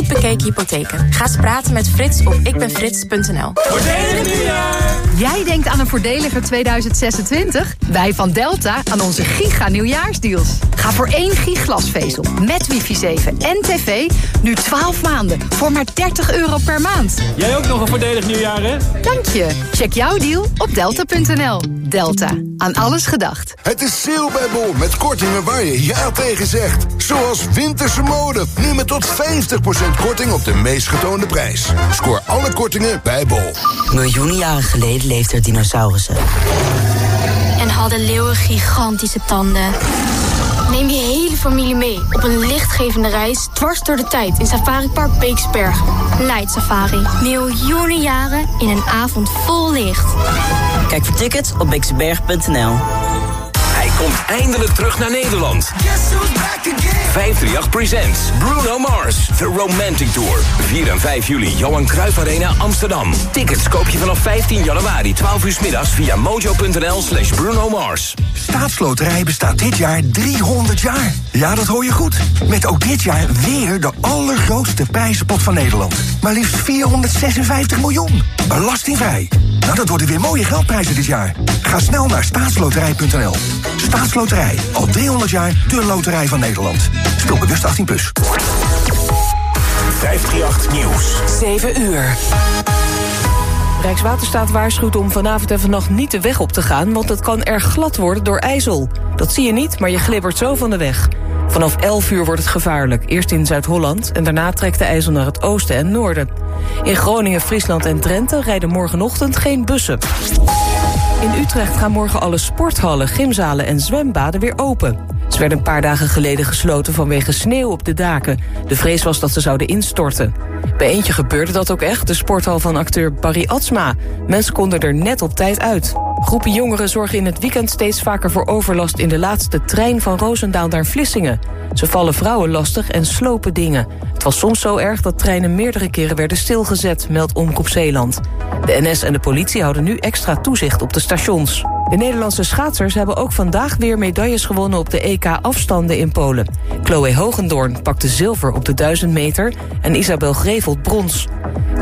goed bekeken hypotheken. Ga eens praten met Frits op ikbenfrits.nl. Voordelig nieuwjaar! Jij denkt aan een voordeliger 2026? Wij van Delta aan onze giga nieuwjaarsdeals. Ga voor één giglasvezel met wifi 7 en tv nu 12 maanden voor maar 30 euro per maand. Jij ook nog een voordelig nieuwjaar, hè? Dank je. Check jouw deal op delta.nl. Delta. Aan alles gedacht. Het is sale bij Bol met kortingen waar je ja tegen zegt. Zoals winterse mode. Nu met tot 50% korting op de meest getoonde prijs. Scoor alle kortingen bij Bol. Miljoenen jaren geleden leefden er dinosaurussen. En hadden leeuwen gigantische tanden. Neem je hele familie mee op een lichtgevende reis dwars door de tijd in Safari Park Beeksbergen. Light Safari. Miljoenen jaren in een avond vol licht. Kijk voor tickets op beeksberg.nl. Komt eindelijk terug naar Nederland. 538 Presents Bruno Mars, The Romantic Tour. 4 en 5 juli, Johan Cruijff Arena, Amsterdam. Tickets koop je vanaf 15 januari, 12 uur middags via mojo.nl slash Bruno Mars. Staatsloterij bestaat dit jaar 300 jaar. Ja, dat hoor je goed. Met ook dit jaar weer de allergrootste prijzenpot van Nederland. Maar liefst 456 miljoen. Belastingvrij. Nou, dat worden weer mooie geldprijzen dit jaar. Ga snel naar staatsloterij.nl. Staatsloterij. Al 300 jaar de loterij van Nederland. Speel bewust 18+. Plus. 538 Nieuws. 7 uur. Rijkswaterstaat waarschuwt om vanavond en vannacht niet de weg op te gaan... want het kan erg glad worden door ijzel. Dat zie je niet, maar je glibbert zo van de weg. Vanaf 11 uur wordt het gevaarlijk. Eerst in Zuid-Holland en daarna trekt de ijzel naar het oosten en noorden. In Groningen, Friesland en Drenthe rijden morgenochtend geen bussen. In Utrecht gaan morgen alle sporthallen, gymzalen en zwembaden weer open. Ze werden een paar dagen geleden gesloten vanwege sneeuw op de daken. De vrees was dat ze zouden instorten. Bij eentje gebeurde dat ook echt, de sporthal van acteur Barry Atsma. Mensen konden er net op tijd uit. Groepen jongeren zorgen in het weekend steeds vaker voor overlast... in de laatste trein van Roosendaal naar Vlissingen. Ze vallen vrouwen lastig en slopen dingen. Het was soms zo erg dat treinen meerdere keren werden stilgezet... meldt Omroep Zeeland. De NS en de politie houden nu extra toezicht op de stations. De Nederlandse schaatsers hebben ook vandaag weer medailles gewonnen... op de EK-afstanden in Polen. Chloe Hogendoorn pakte zilver op de 1000 meter... en Isabel Grevelt brons.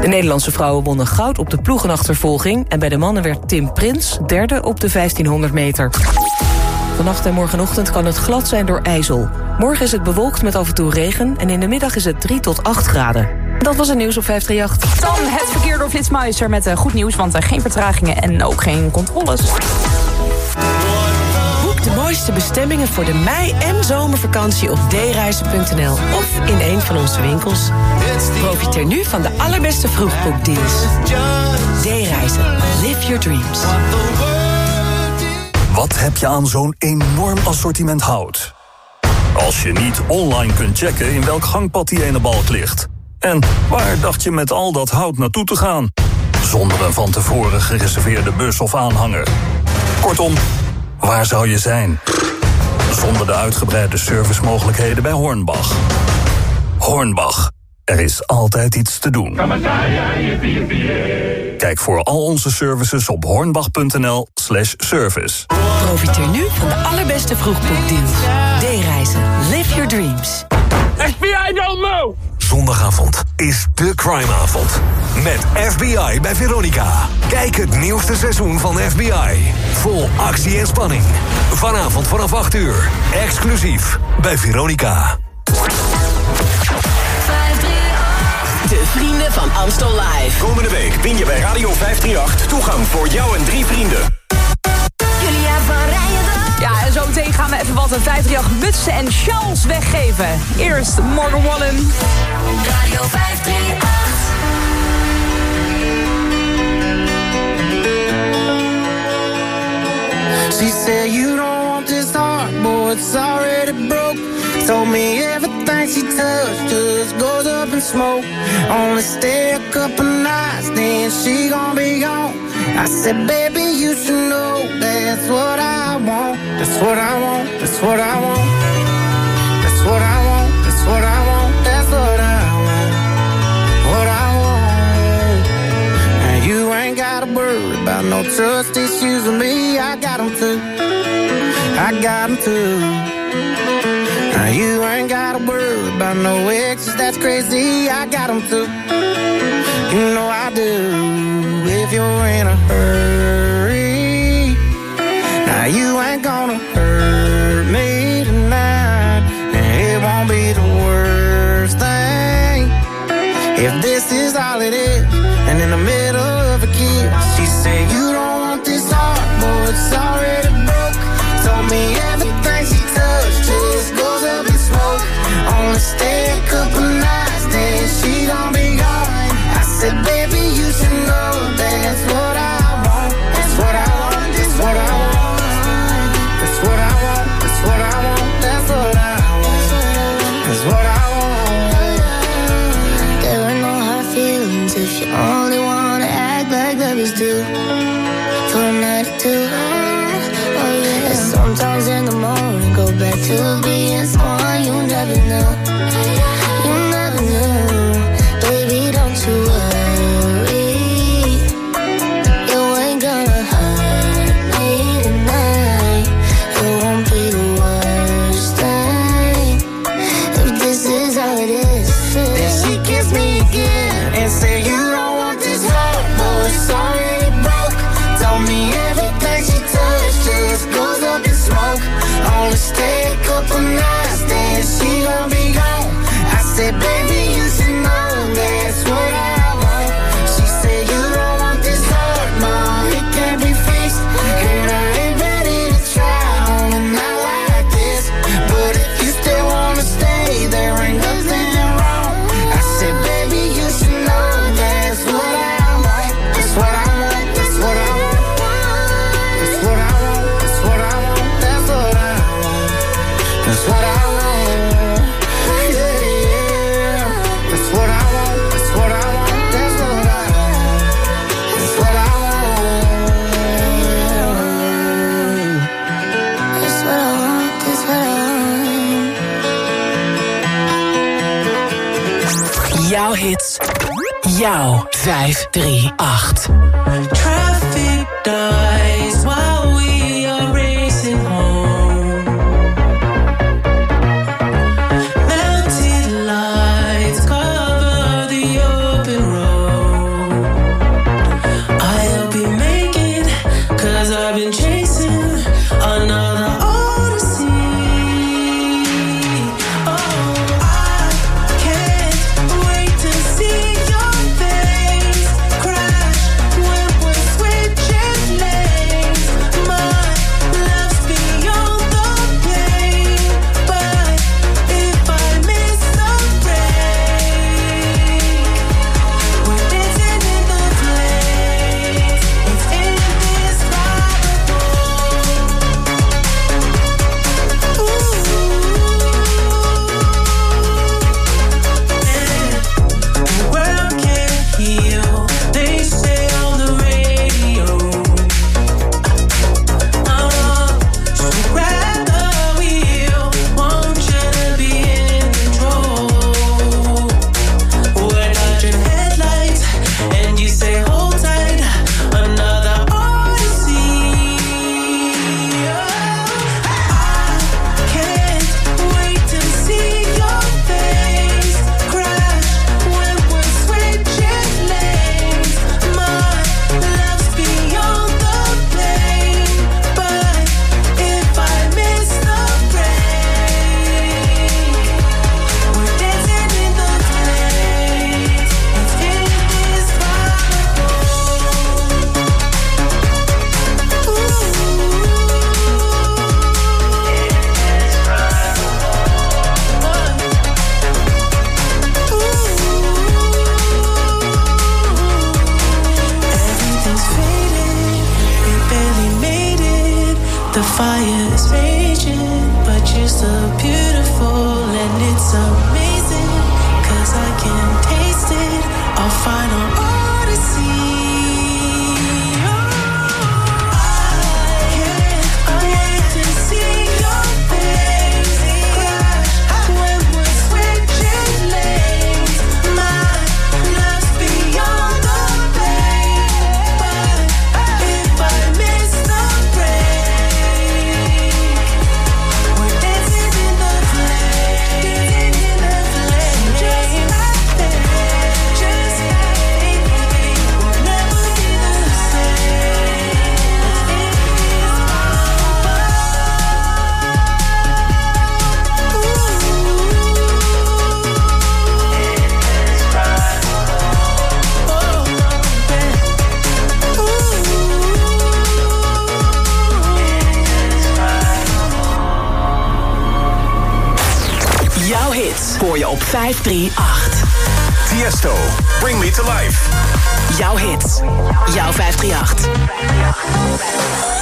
De Nederlandse vrouwen wonnen goud op de ploegenachtervolging... en bij de mannen werd Tim Prins derde op de 1500 meter. Vannacht en morgenochtend kan het glad zijn door ijzel. Morgen is het bewolkt met af en toe regen... en in de middag is het 3 tot 8 graden. Dat was het nieuws op 538. Dan het verkeer door Flitsmeister met uh, goed nieuws... want er geen vertragingen en ook geen controles. De mooiste bestemmingen voor de mei- en zomervakantie op dereizen.nl of in een van onze winkels. Profiteer nu van de allerbeste vroegboekdeals. D-reizen. Live your dreams. Wat heb je aan zo'n enorm assortiment hout? Als je niet online kunt checken in welk gangpad die ene balk ligt. En waar dacht je met al dat hout naartoe te gaan? Zonder een van tevoren gereserveerde bus of aanhanger. Kortom, waar zou je zijn? Zonder de uitgebreide servicemogelijkheden bij Hornbach. Hornbach, er is altijd iets te doen. Kijk voor al onze services op hornbach.nl slash service. Profiteer nu van de allerbeste vroegboekdeals. D-reizen. Live your dreams. FBI don't move! Zondagavond is de crimeavond. Met FBI bij Veronica. Kijk het nieuwste seizoen van FBI. Vol actie en spanning. Vanavond vanaf 8 uur. Exclusief bij Veronica. De vrienden van Amstel Live. Komende week win je bij Radio 538 toegang voor jou en drie vrienden. En zo meteen gaan we even wat een 538 mutsen en shawls weggeven. Eerst Morgan Wallen. Radio 538. She said you don't want this heart, boy, it's already broke. Told me everything she touched just goes up in smoke. Only stay a couple nights, then she gon' be gone. I said, baby, you should know that's what I want. That's what I want. That's what I want. That's what I want. That's what I want. That's what I want. What I want. And you ain't gotta worry about no trust issues with me. I got them too. I got them too. Now you ain't gotta worry about no exes, that's crazy, I got them too. You know I do. If you're in a hurry, now you ain't gonna. 538. The fire's raging, but you're so beautiful and it's amazing. Cause I can taste it. Our final odyssey. Op 538. Tiesto, Bring Me To Life. Jouw hits. Jouw 538.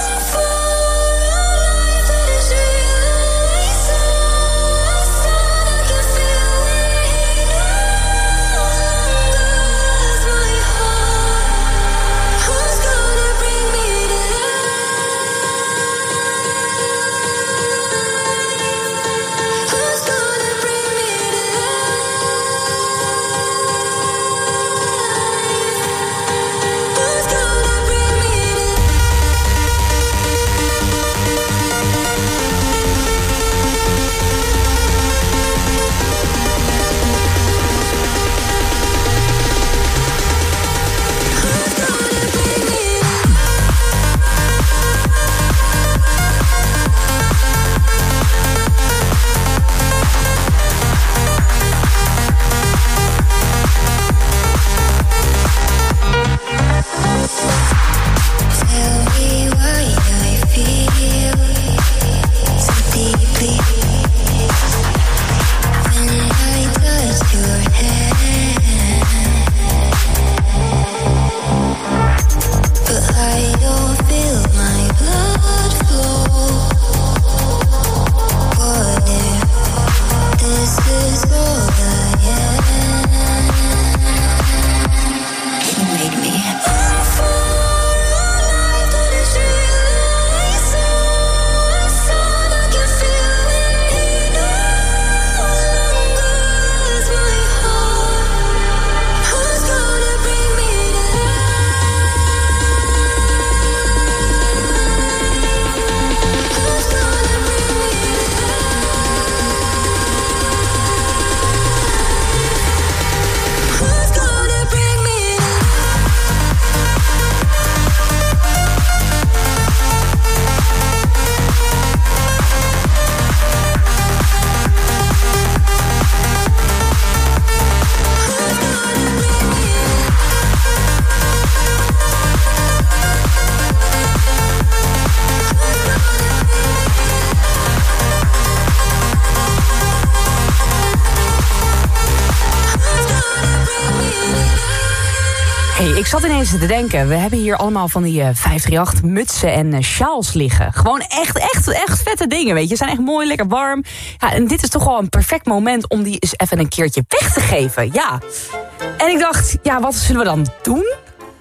Zat ineens te denken, we hebben hier allemaal van die eh, 538 mutsen en eh, sjaals liggen. Gewoon echt, echt, echt vette dingen, weet je. Ze zijn echt mooi, lekker warm. Ja, en dit is toch wel een perfect moment om die eens even een keertje weg te geven. Ja. En ik dacht, ja, wat zullen we dan doen?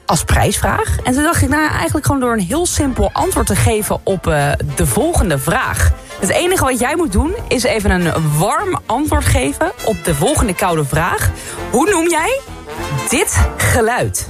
Als prijsvraag. En toen dacht ik, nou eigenlijk gewoon door een heel simpel antwoord te geven op eh, de volgende vraag. Het enige wat jij moet doen is even een warm antwoord geven op de volgende koude vraag. Hoe noem jij dit geluid?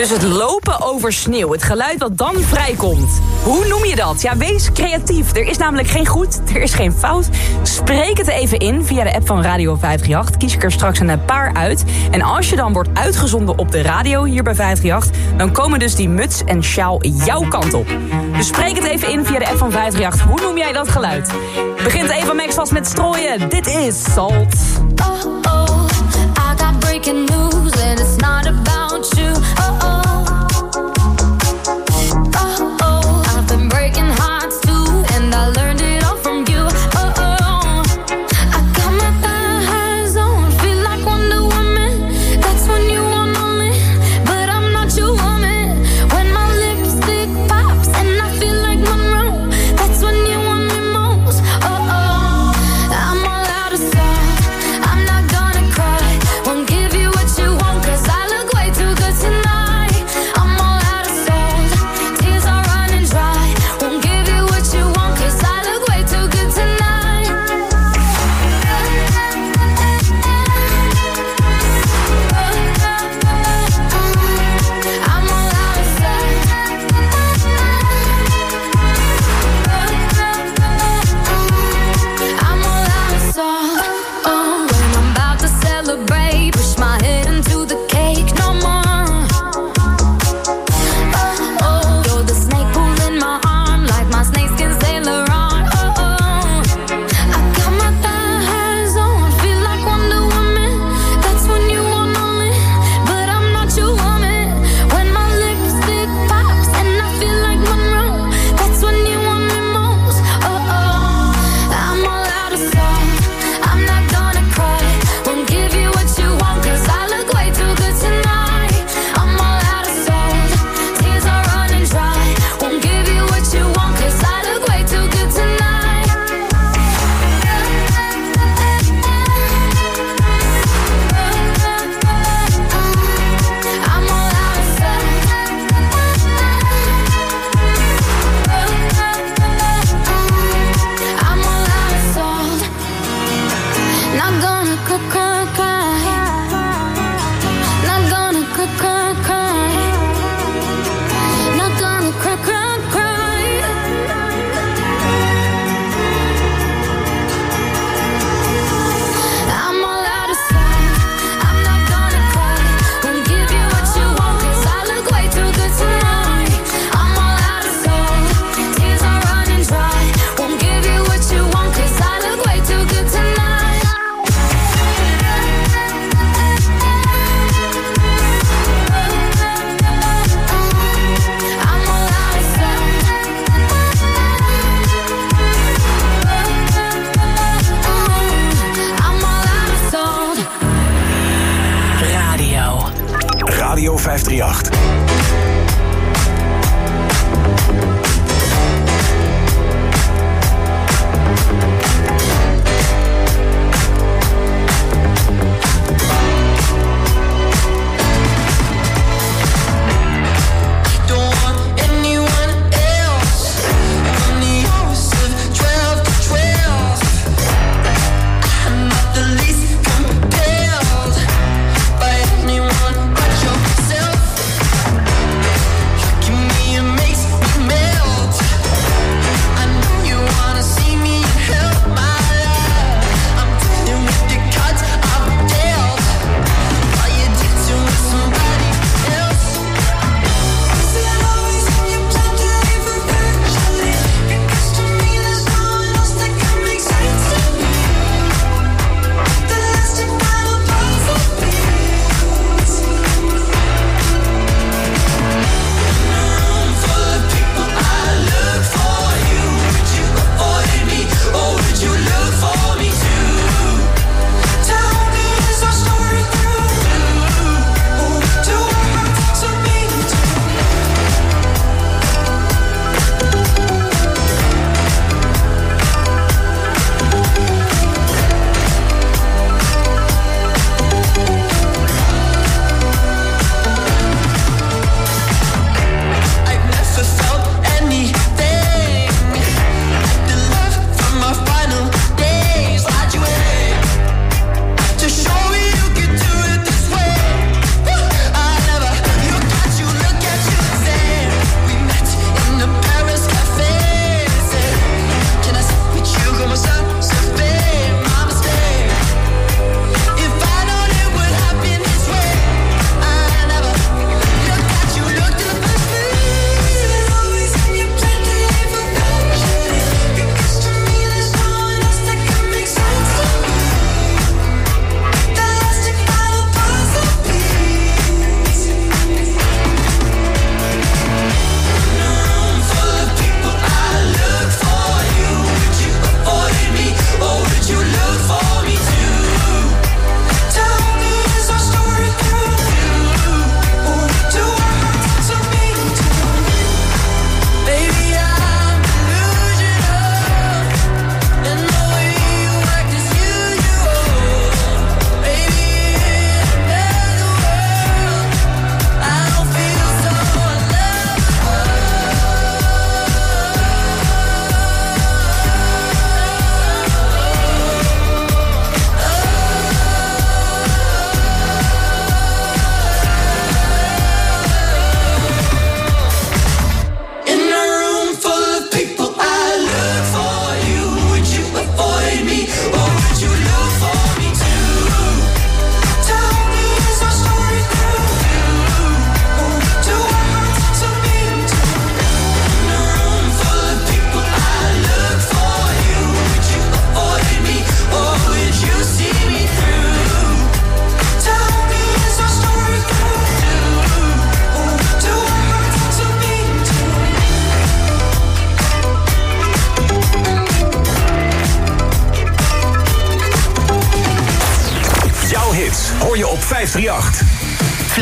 Dus het lopen over sneeuw, het geluid wat dan vrijkomt. Hoe noem je dat? Ja, wees creatief. Er is namelijk geen goed, er is geen fout. Spreek het even in via de app van Radio 538. Kies ik er straks een paar uit. En als je dan wordt uitgezonden op de radio hier bij 538... dan komen dus die muts en sjaal jouw kant op. Dus spreek het even in via de app van 538. Hoe noem jij dat geluid? Begint Eva Max vast met strooien. Dit is Salt. Oh oh, I got breaking news and it's not about Radio 538.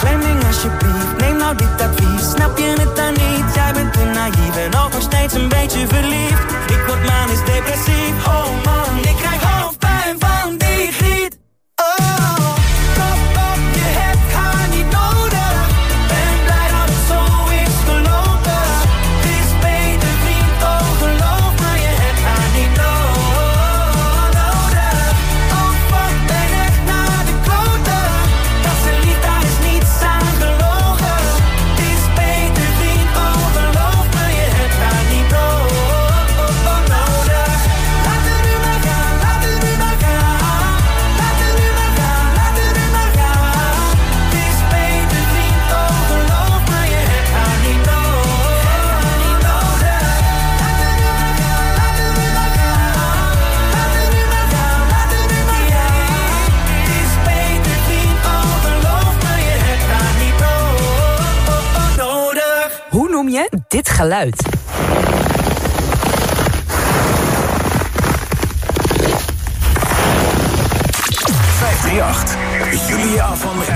Fleming, alsjeblieft, neem nou dit advies. Snap je het dan niet? Jij bent te naïef en ook nog steeds een beetje verliefd. Ik word manisch depressief, oh man, geluid?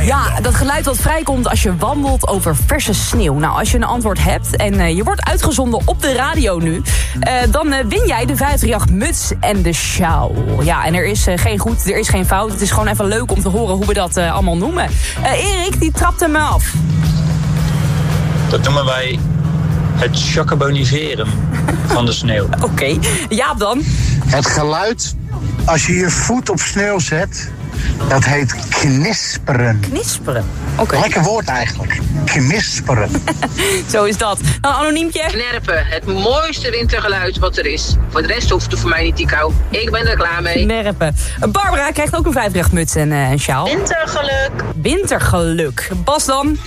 Ja, dat geluid wat vrijkomt als je wandelt over verse sneeuw. Nou, als je een antwoord hebt en eh, je wordt uitgezonden op de radio nu... eh, dan eh, win jij de 538 muts en de sjaal. Ja, en er is geen goed, er is geen fout. Het is gewoon even leuk om te horen hoe we dat allemaal noemen. Erik, die trapte me af. Dat noemen wij het chakaboniseren van de sneeuw. Oké, Jaap dan? Het geluid als je je voet op sneeuw zet, dat heet knisperen. Knisperen? Oké. Lekker woord eigenlijk. Knisperen. Zo is dat. Nou, anoniempje? Knerpen, het mooiste wintergeluid wat er is. Voor de rest hoeft het voor mij niet die kou. Ik ben er klaar mee. Knerpen. Barbara krijgt ook een 538 muts en eh, een sjaal. Wintergeluk. Wintergeluk. Bas dan?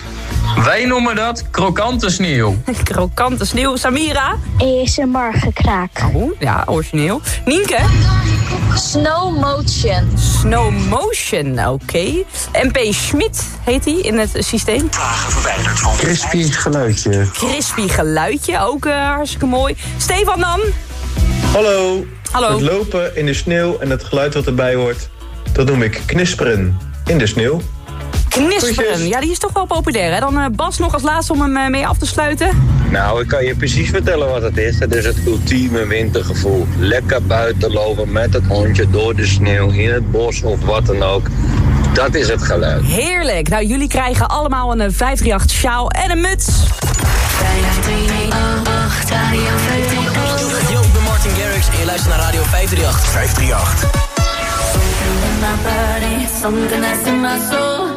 Wij noemen dat krokante sneeuw. Krokante sneeuw. Samira? ASMR gekraak. Oh, ja, origineel. Nienke? Snow motion. Snow motion, oké. MP Schmidt heet hij in het systeem. Verwijderd van crispy geluidje. Crispy geluidje, ook eh, hartstikke mooi. Stefan dan? Hallo. Hallo. Het lopen in de sneeuw en het geluid wat erbij hoort, dat noem ik knisperen in de sneeuw. Knisperen. Ja, die is toch wel populair, hè? Dan eh, Bas nog als laatste om hem eh, mee af te sluiten. Nou, ik kan je precies vertellen wat het is. Het is het ultieme wintergevoel. Lekker buiten lopen met het hondje door de sneeuw, in het bos of wat dan ook. Dat is het geluid. Heerlijk. Nou, jullie krijgen allemaal een eh, 538 sjaal en een muts. Yo, ik ben Martin Garrix en je luistert naar Radio 538. 538.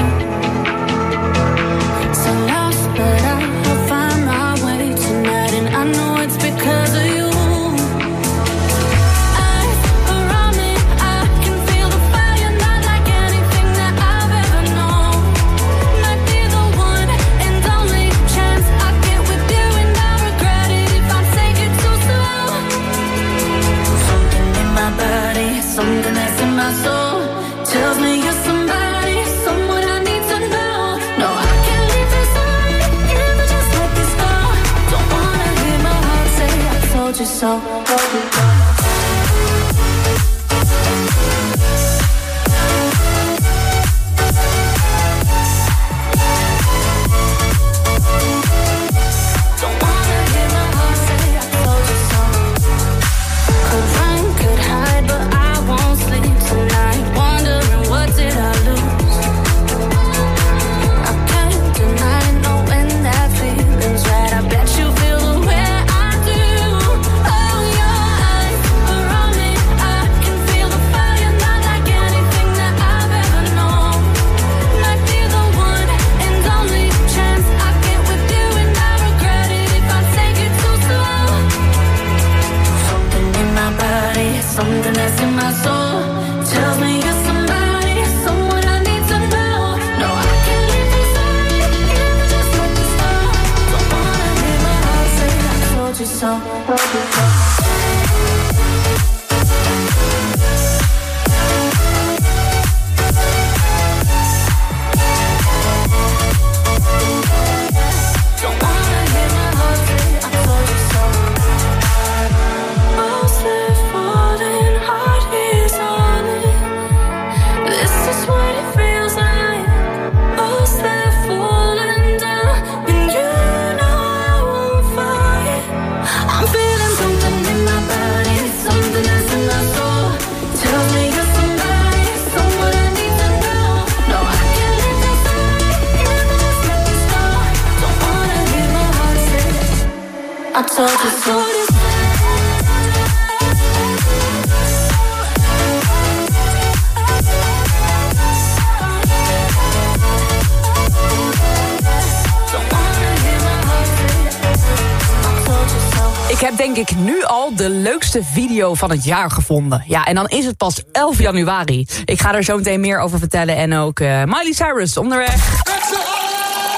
leukste video van het jaar gevonden. Ja, en dan is het pas 11 januari. Ik ga er zo meteen meer over vertellen. En ook eh, Miley Cyrus onderweg.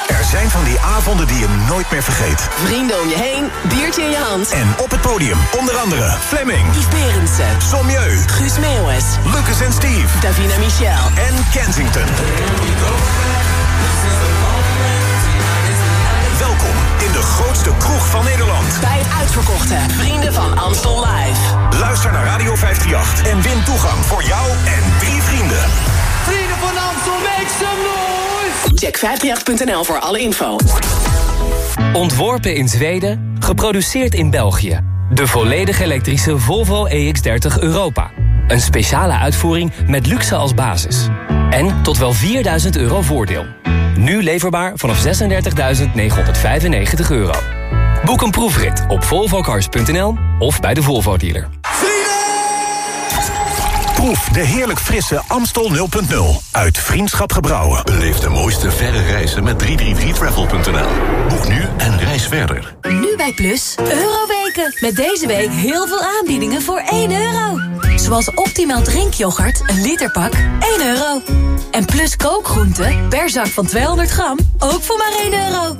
Er zijn van die avonden die je nooit meer vergeet. Vrienden om je heen, biertje in je hand. En op het podium onder andere Fleming, Yves Berendsen, Sommieu, Guus Meeuwis, Lucas en Steve Davina Michel. en Kensington. Welkom in de grootste kroeg van Nederland. Bij het uitverkochte Vrienden van Amstel Live. Luister naar Radio 538 en win toegang voor jou en drie vrienden. Vrienden van Amstel, make some noise! Check 538.nl voor alle info. Ontworpen in Zweden, geproduceerd in België. De volledig elektrische Volvo EX30 Europa. Een speciale uitvoering met luxe als basis. En tot wel 4000 euro voordeel. Nu leverbaar vanaf 36.995 euro. Boek een proefrit op volvocars.nl of bij de Volvo dealer. Proef de heerlijk frisse Amstel 0.0 uit Vriendschap Gebrouwen. Beleef de mooiste verre reizen met 333travel.nl. Boek nu en reis verder. Nu bij Plus, Euroweken. Met deze week heel veel aanbiedingen voor 1 euro. Zoals optimaal drinkyoghurt, een literpak, 1 euro. En Plus kookgroenten, per zak van 200 gram, ook voor maar 1 euro.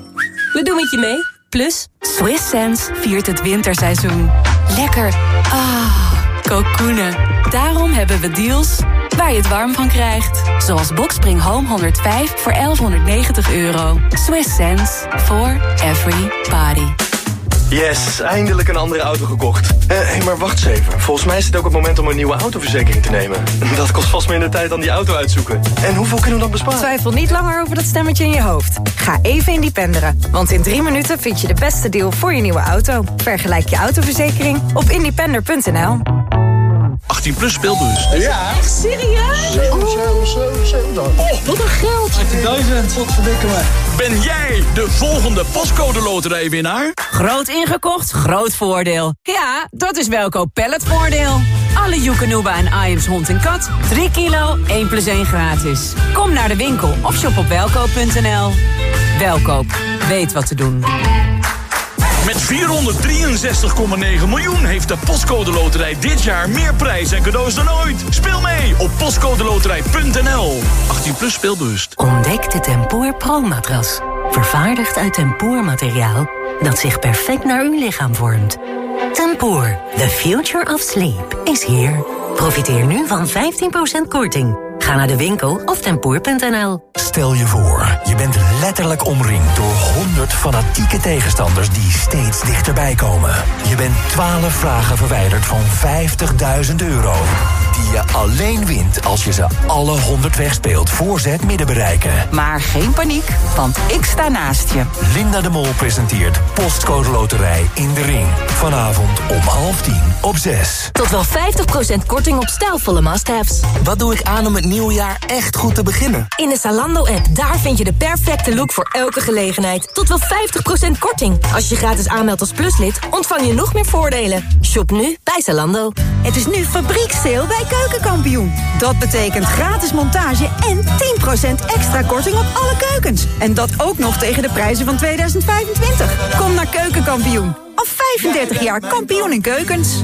We doen het je mee. Plus, Swiss Sense viert het winterseizoen. Lekker. Ah, kokoenen. Daarom hebben we deals waar je het warm van krijgt. Zoals Boxspring Home 105 voor 1190 euro. Swiss sense for every body. Yes, eindelijk een andere auto gekocht. Hé, hey, maar wacht eens even. Volgens mij is het ook het moment om een nieuwe autoverzekering te nemen. Dat kost vast minder tijd dan die auto uitzoeken. En hoeveel kunnen we dan besparen? Twijfel niet langer over dat stemmetje in je hoofd. Ga even independeren. Want in drie minuten vind je de beste deal voor je nieuwe auto. Vergelijk je autoverzekering op independer.nl. 18 plus speelbus. Ja. Echt serieus? Oh, wat een geld. 18.000. Wat verdikken. Ben jij de volgende postcode loterijwinnaar? Groot ingekocht, groot voordeel. Ja, dat is Welkoop Palletvoordeel. Alle Joekanuba en Iams hond en kat. 3 kilo, 1 plus 1 gratis. Kom naar de winkel of shop op welkoop.nl. Welkoop, weet wat te doen. Met 463,9 miljoen heeft de Postcode Loterij dit jaar meer prijs en cadeaus dan ooit. Speel mee op postcodeloterij.nl. 18 plus speelbewust. Ontdek de Tempoor Pro-matras. Vervaardigd uit tempoormateriaal dat zich perfect naar uw lichaam vormt. Tempoor, the future of sleep, is here. Profiteer nu van 15% korting. Ga naar de winkel of tempoor.nl. Stel je voor, je bent letterlijk omringd door 100 fanatieke tegenstanders die steeds dichterbij komen. Je bent 12 vragen verwijderd van 50.000 euro. Die je alleen wint als je ze alle 100 wegspeelt voor ze het midden bereiken. Maar geen paniek, want ik sta naast je. Linda de Mol presenteert Postcode Loterij in de Ring. Vanavond om half tien op 6. Tot wel 50% korting op stijlvolle must-haves. Wat doe ik aan om het nieuwe jaar echt goed te beginnen? In de Zalando-app, daar vind je de perfecte look voor elke gelegenheid. Tot wel 50% korting. Als je je gratis aanmeldt als pluslid, ontvang je nog meer voordelen. Shop nu bij Zalando. Het is nu fabrieksteel bij Keukenkampioen. Dat betekent gratis montage en 10% extra korting op alle keukens. En dat ook nog tegen de prijzen van 2025. Kom naar Keukenkampioen. Al 35 jaar kampioen in keukens.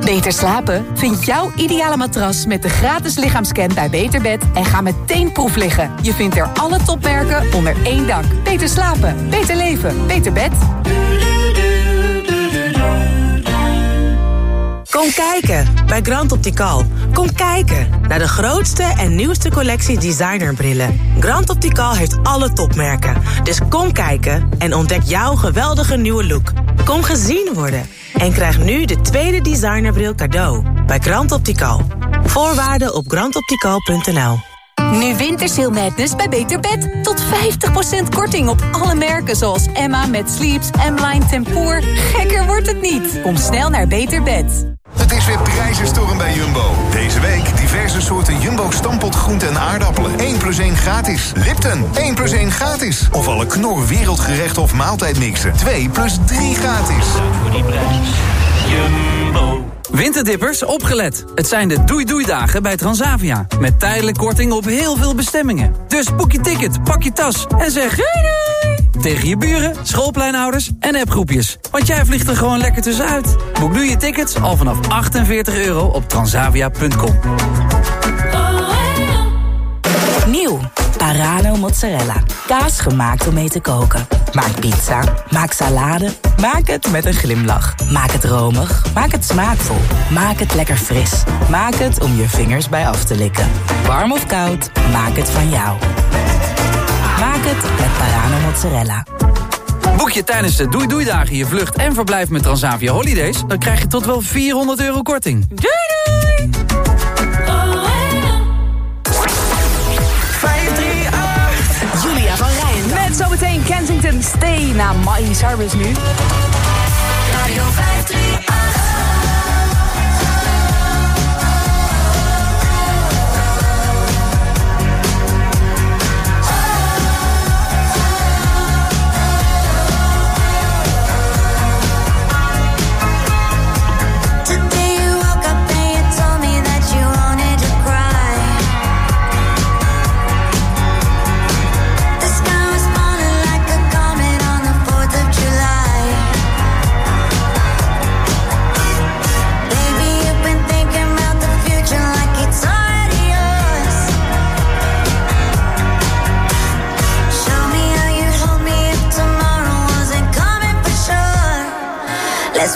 Beter slapen? Vind jouw ideale matras met de gratis lichaamscan bij Beterbed en ga meteen proef liggen. Je vindt er alle topmerken onder één dak. Beter slapen, beter leven, beter bed. Kom kijken bij Grand Optical. Kom kijken naar de grootste en nieuwste collectie designerbrillen. Grand Optical heeft alle topmerken. Dus kom kijken en ontdek jouw geweldige nieuwe look. Kom gezien worden. En krijg nu de tweede designerbril cadeau bij Grand Optical. Voorwaarden op grandoptical.nl Nu Wintersail Madness bij Beter Bed. Tot 50% korting op alle merken zoals Emma met Sleeps, M-Line Tempoor. Gekker wordt het niet. Kom snel naar Beter Bed. Het is weer prijzenstorm bij Jumbo. Deze week diverse soorten Jumbo stampot groenten en aardappelen. 1 plus 1 gratis. Lipton, 1 plus 1 gratis. Of alle Knor wereldgerechten of maaltijdmixen. 2 plus 3 gratis. Voor die prijs. Jumbo. Winterdippers, opgelet. Het zijn de doei-doei-dagen bij Transavia. Met tijdelijk korting op heel veel bestemmingen. Dus boek je ticket, pak je tas en zeg doei doei! Tegen je buren, schoolpleinouders en appgroepjes. Want jij vliegt er gewoon lekker tussenuit. Boek nu je tickets al vanaf 48 euro op transavia.com. Nieuw. Parano mozzarella. Kaas gemaakt om mee te koken. Maak pizza. Maak salade. Maak het met een glimlach. Maak het romig. Maak het smaakvol. Maak het lekker fris. Maak het om je vingers bij af te likken. Warm of koud, maak het van jou. Maak het met Parano mozzarella. Boek je tijdens de Doei Doei Dagen je vlucht en verblijf met Transavia Holidays... dan krijg je tot wel 400 euro korting. Doei doei! Julia van Rijn. Met zometeen Kensington Stay na Miley Cyrus nu. Radio 538.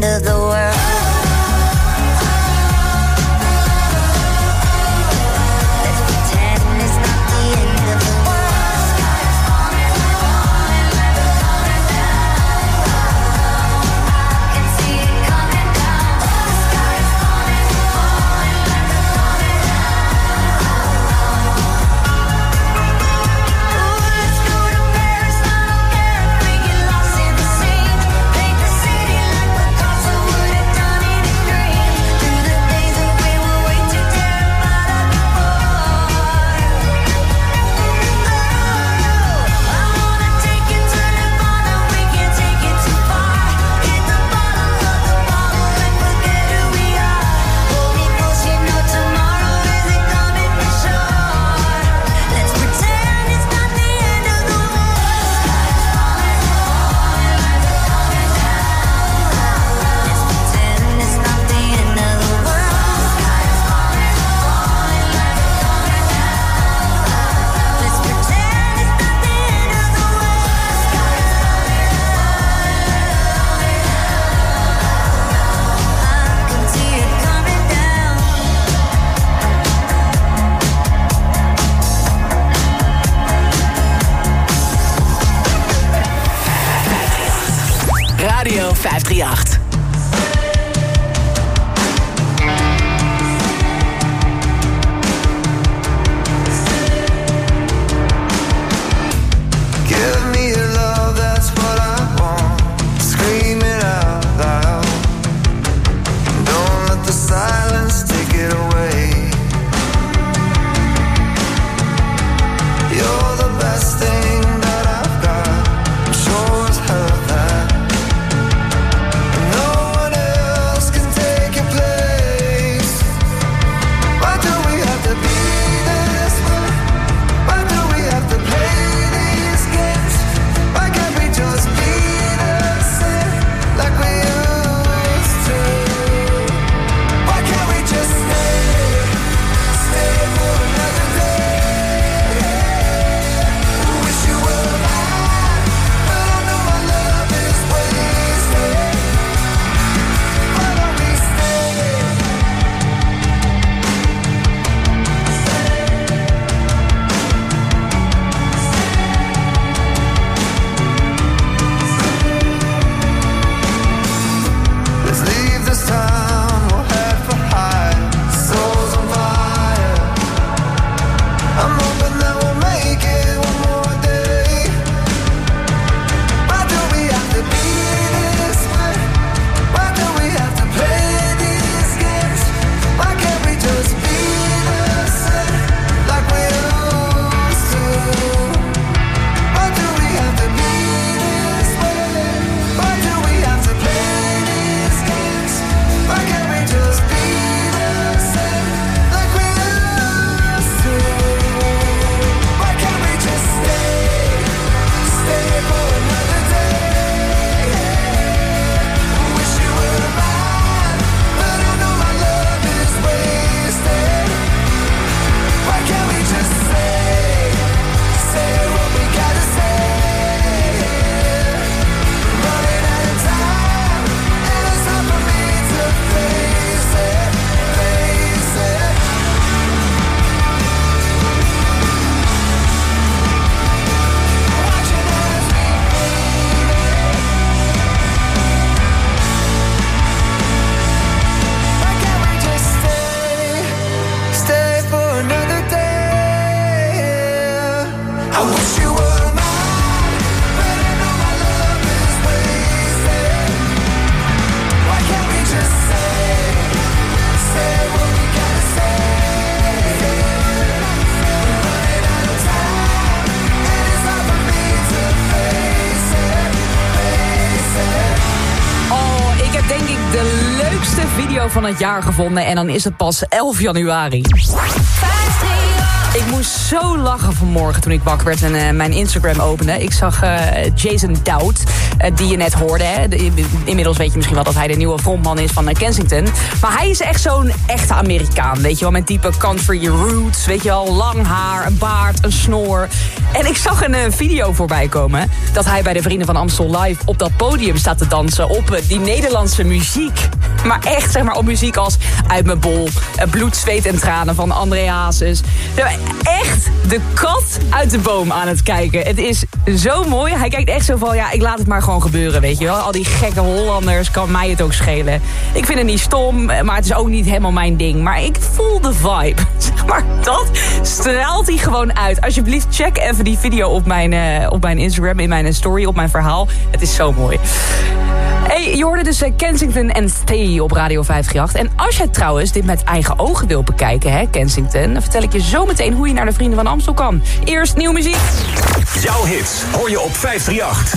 Not the van het jaar gevonden en dan is het pas 11 januari. Ik moest zo lachen vanmorgen toen ik wakker werd en eh, mijn Instagram opende. Ik zag eh, Jason Dowd, eh, die je net hoorde. Hè. De- inmiddels weet je misschien wel dat hij de nieuwe frontman is van Kensington. Maar hij is echt zo'n echte Amerikaan, weet je wel. Met diepe country roots, weet je wel. Lang haar, een baard, een snor. En ik zag een video voorbij komen... dat hij bij de Vrienden van Amstel Live op dat podium staat te dansen... op die Nederlandse muziek. Maar echt, zeg maar, op muziek als Uit mijn bol... eh, Bloed, zweet en tranen van André Hazes. Echt de kat uit de boom aan het kijken. Het is zo mooi. Hij kijkt echt zo van, ja, ik laat het maar gewoon gebeuren, weet je wel. Al die gekke Hollanders, kan mij het ook schelen. Ik vind het niet stom, eh, maar het is ook niet helemaal mijn ding. Maar ik voel de vibe. Maar, dat straalt hij gewoon uit. Alsjeblieft, check even die video op mijn, eh, op mijn Instagram, in mijn story, op mijn verhaal. Het is zo mooi. Hey, je hoorde dus eh, Kensington en Stay op Radio 538. En als je trouwens dit met eigen ogen wil bekijken, hè, Kensington... dan vertel ik je zo meteen hoe je naar de Vrienden van Amstel kan. Eerst nieuwe muziek. Jouw hits hoor je op 538.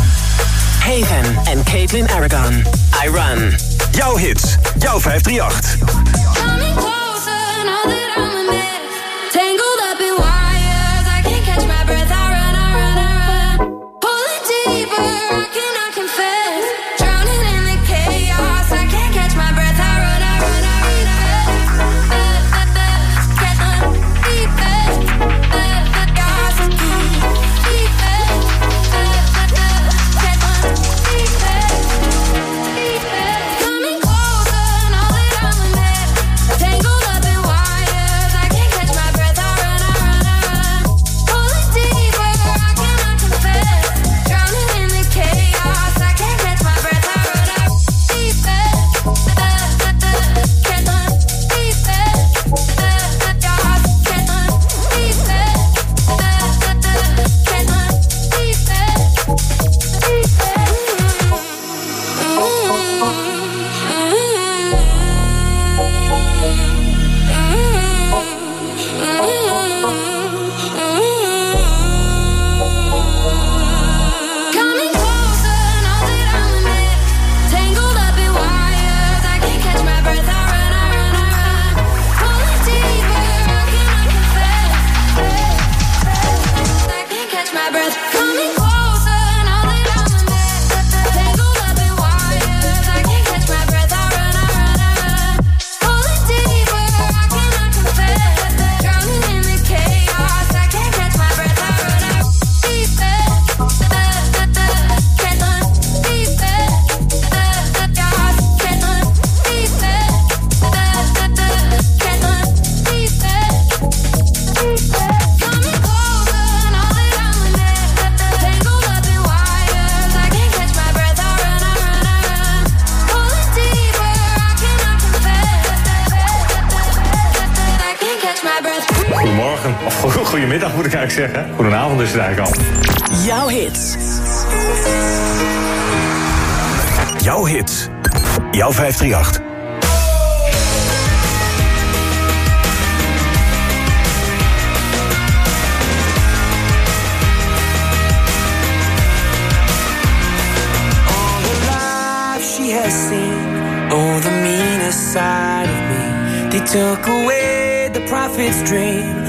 Haven en Caitlin Aragon. I Run. Jouw hits, jouw 538. Zeggen. Goedenavond is het eigenlijk al. Jouw hits. Jouw hits, jouw 538. all the life she has seen, oh, the meanest side of me. They took away the prophet's dream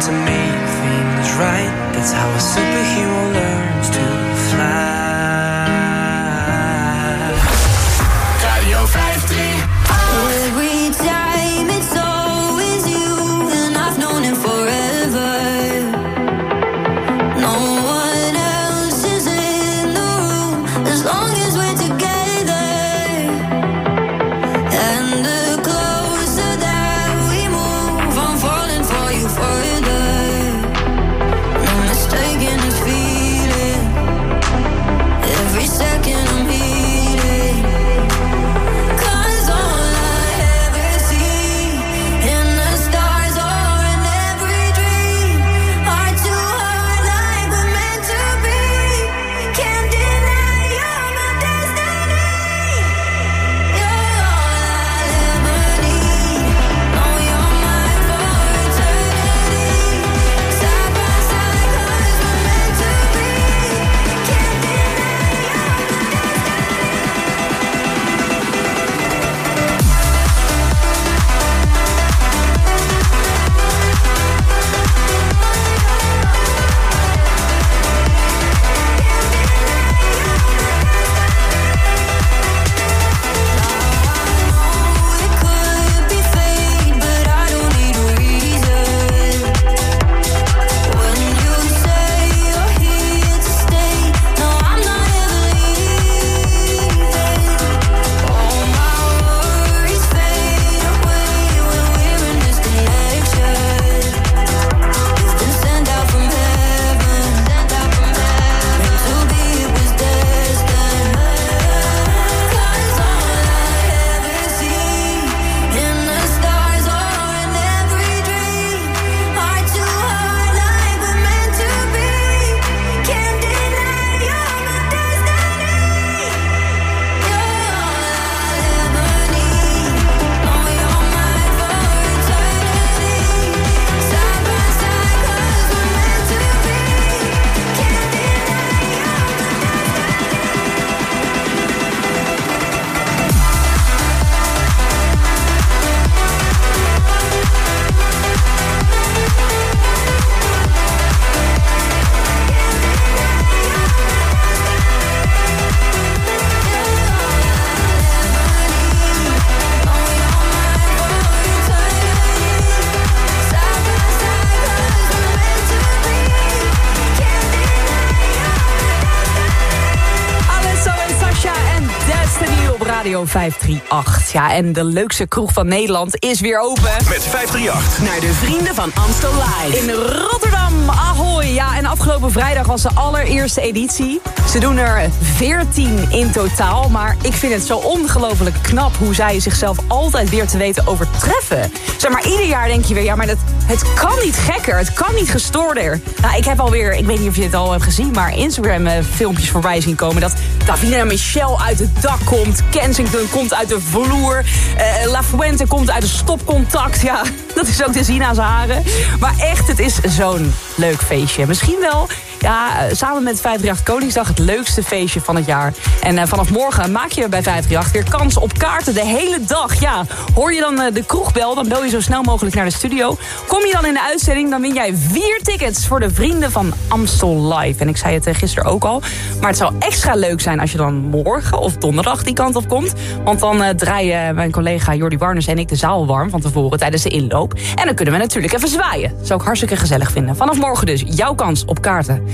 to me. Ja, en de leukste kroeg van Nederland is weer open. Met 538. Naar de vrienden van Amstel Live. In Rotterdam, ahoy. Ja, en afgelopen vrijdag was de allereerste editie. Ze doen er 14 in totaal. Maar ik vind het zo ongelooflijk knap hoe zij zichzelf altijd weer te weten overtreffen. Zeg maar, ieder jaar denk je weer, ja, maar dat het kan niet gekker, het kan niet gestoorder. Nou, ik heb alweer, ik weet niet of je het al hebt gezien... maar Instagram-filmpjes eh, voorbij zien komen... dat Davina Michel uit het dak komt. Kensington komt uit de vloer. Uh, La Fuente komt uit een stopcontact. Ja, dat is ook te zien aan zijn haren. Maar echt, het is zo'n leuk feestje. Misschien wel ja, eh, samen met 538 Koningsdag het leukste feestje van het jaar. En eh, vanaf morgen maak je bij 538 weer kans op kaarten de hele dag. Ja, hoor je dan eh, de kroegbel, dan bel je zo snel mogelijk naar de studio. Kom je dan in de uitzending, dan win jij vier tickets... voor de Vrienden van Amstel Live. En ik zei het gisteren ook al. Maar het zou extra leuk zijn als je dan morgen of donderdag die kant op komt. Want dan draaien mijn collega Jordi Warners en ik de zaal warm van tevoren tijdens de inloop. En dan kunnen we natuurlijk even zwaaien. Zou ik hartstikke gezellig vinden. Vanaf morgen dus jouw kans op kaarten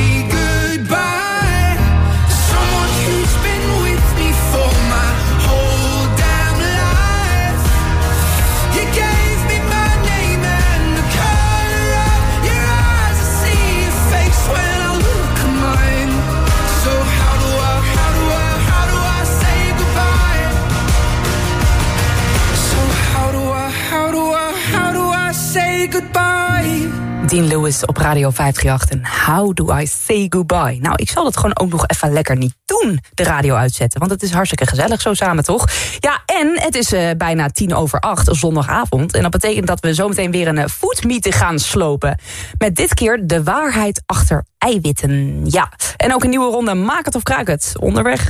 Dean Lewis op Radio 538 en How Do I Say Goodbye? Nou, ik zal dat gewoon ook nog even lekker niet doen, de radio uitzetten. Want het is hartstikke gezellig zo samen, toch? Ja, en het is eh, bijna tien over acht, zondagavond. En dat betekent dat we zometeen weer een foodmeeting gaan slopen. Met dit keer de waarheid achter eiwitten. Ja, en ook een nieuwe ronde Maak het of kraak het. Onderweg.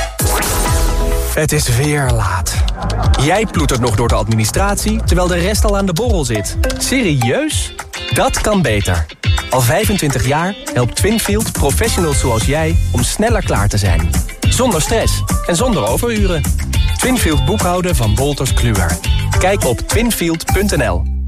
Het is weer laat. Jij ploetert nog door de administratie, terwijl de rest al aan de borrel zit. Serieus? Dat kan beter. Al 25 jaar helpt Twinfield professionals zoals jij om sneller klaar te zijn. Zonder stress en zonder overuren. Twinfield boekhouden van Wolters Kluwer. Kijk op twinfield.nl.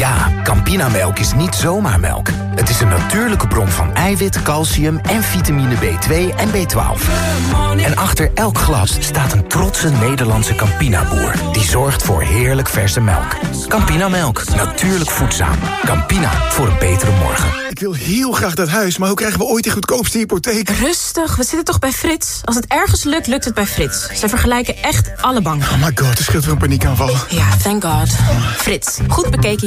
Ja, Campinamelk is niet zomaar melk. Het is een natuurlijke bron van eiwit, calcium en vitamine B2 en B12. En achter elk glas staat een trotse Nederlandse Campina-boer... die zorgt voor heerlijk verse melk. Campinamelk, natuurlijk voedzaam. Campina, voor een betere morgen. Ik wil heel graag dat huis, maar hoe krijgen we ooit die goedkoopste hypotheek? Rustig, we zitten toch bij Frits? Als het ergens lukt, lukt het bij Frits. Ze vergelijken echt alle banken. Oh my god, er scheelt weer een paniekaanval. Ja, thank god. Frits, goed bekeken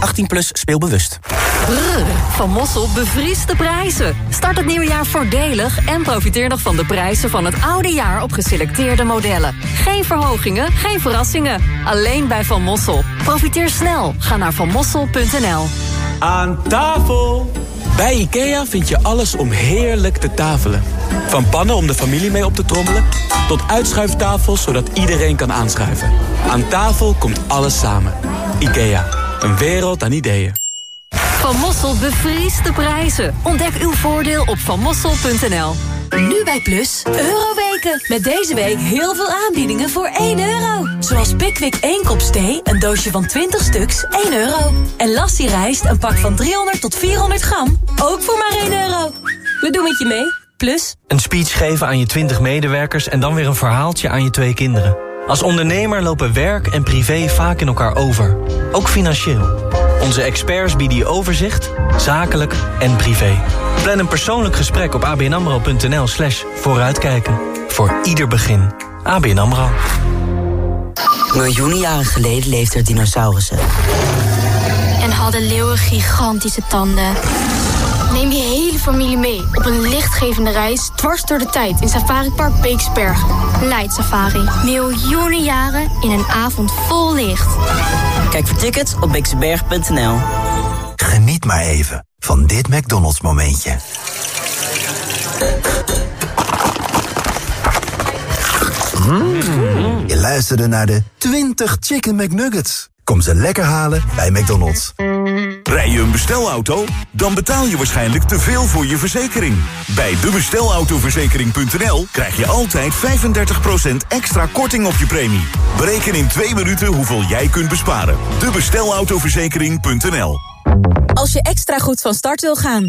18 plus speelbewust. Brrr, van Mossel bevriest de prijzen. Start het nieuwe jaar voordelig en profiteer nog van de prijzen van het oude jaar op geselecteerde modellen. Geen verhogingen, geen verrassingen. Alleen bij Van Mossel. Profiteer snel. Ga naar vanmossel.nl. Aan tafel! Bij IKEA vind je alles om heerlijk te tafelen. Van pannen om de familie mee op te trommelen... tot uitschuiftafels zodat iedereen kan aanschuiven. Aan tafel komt alles samen. IKEA, een wereld aan ideeën. Van Mossel bevriest de prijzen. Ontdek uw voordeel op vanmossel.nl. Nu bij Plus, Euroweken. Met deze week heel veel aanbiedingen voor 1 euro. Zoals Pickwick 1 kop thee, een doosje van 20 stuks, 1 euro. En Lassie rijst, een pak van 300 tot 400 gram, ook voor maar 1 euro. We doen het je mee, Plus. Een speech geven aan je 20 medewerkers en dan weer een verhaaltje aan je twee kinderen. Als ondernemer lopen werk en privé vaak in elkaar over. Ook financieel. Onze experts bieden je overzicht, zakelijk en privé. Plan een persoonlijk gesprek op abnamro.nl slash vooruitkijken. Voor ieder begin. ABN AMRO. Miljoenen jaren geleden leefden er dinosaurussen. En hadden leeuwen gigantische tanden. Neem je hele familie mee op een lichtgevende reis dwars door de tijd in Safari Park Beeksberg. Light Safari. Miljoenen jaren in een avond vol licht. Kijk voor tickets op beeksberg.nl. Geniet maar even van dit McDonald's momentje. Mm. Je luisterde naar de 20 Chicken McNuggets. Kom ze lekker halen bij McDonald's. Rij je een bestelauto? Dan betaal je waarschijnlijk te veel voor je verzekering. Bij debestelautoverzekering.nl krijg je altijd 35% extra korting op je premie. Bereken in twee minuten hoeveel jij kunt besparen. debestelautoverzekering.nl Als je extra goed van start wil gaan,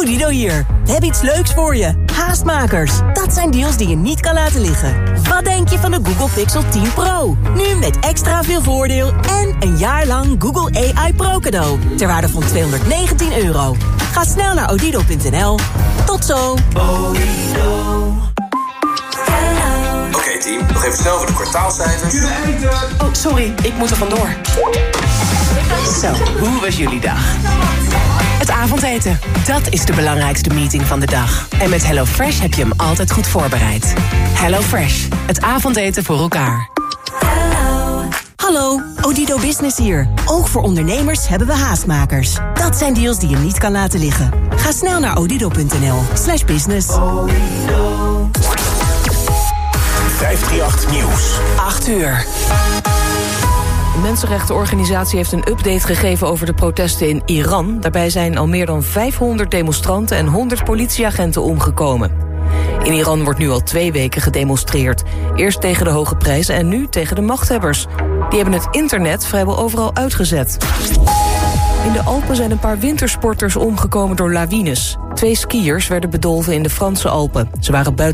Hallo, Odido hier. We hebben iets leuks voor je. Haastmakers. Dat zijn deals die je niet kan laten liggen. Wat denk je van de Google Pixel 10 Pro? Nu met extra veel voordeel en een jaar lang Google AI Pro cadeau. Ter waarde van 219 euro. Ga snel naar odido.nl. Tot zo. Oké team, nog even snel voor de kwartaalcijfers. Oh, sorry, ik moet er vandoor. Zo, hoe was jullie dag? Het avondeten, dat is de belangrijkste meeting van de dag. En met HelloFresh heb je hem altijd goed voorbereid. HelloFresh, het avondeten voor elkaar. Hallo, Odido Business hier. Ook voor ondernemers hebben we haastmakers. Dat zijn deals die je niet kan laten liggen. Ga snel naar odido.nl slash business. 538 Nieuws. 8 uur. De Mensenrechtenorganisatie heeft een update gegeven over de protesten in Iran. Daarbij zijn al meer dan 500 demonstranten en 100 politieagenten omgekomen. In Iran wordt nu al twee weken gedemonstreerd. Eerst tegen de hoge prijzen en nu tegen de machthebbers. Die hebben het internet vrijwel overal uitgezet. In de Alpen zijn een paar wintersporters omgekomen door lawines. Twee skiers werden bedolven in de Franse Alpen. Ze waren buiten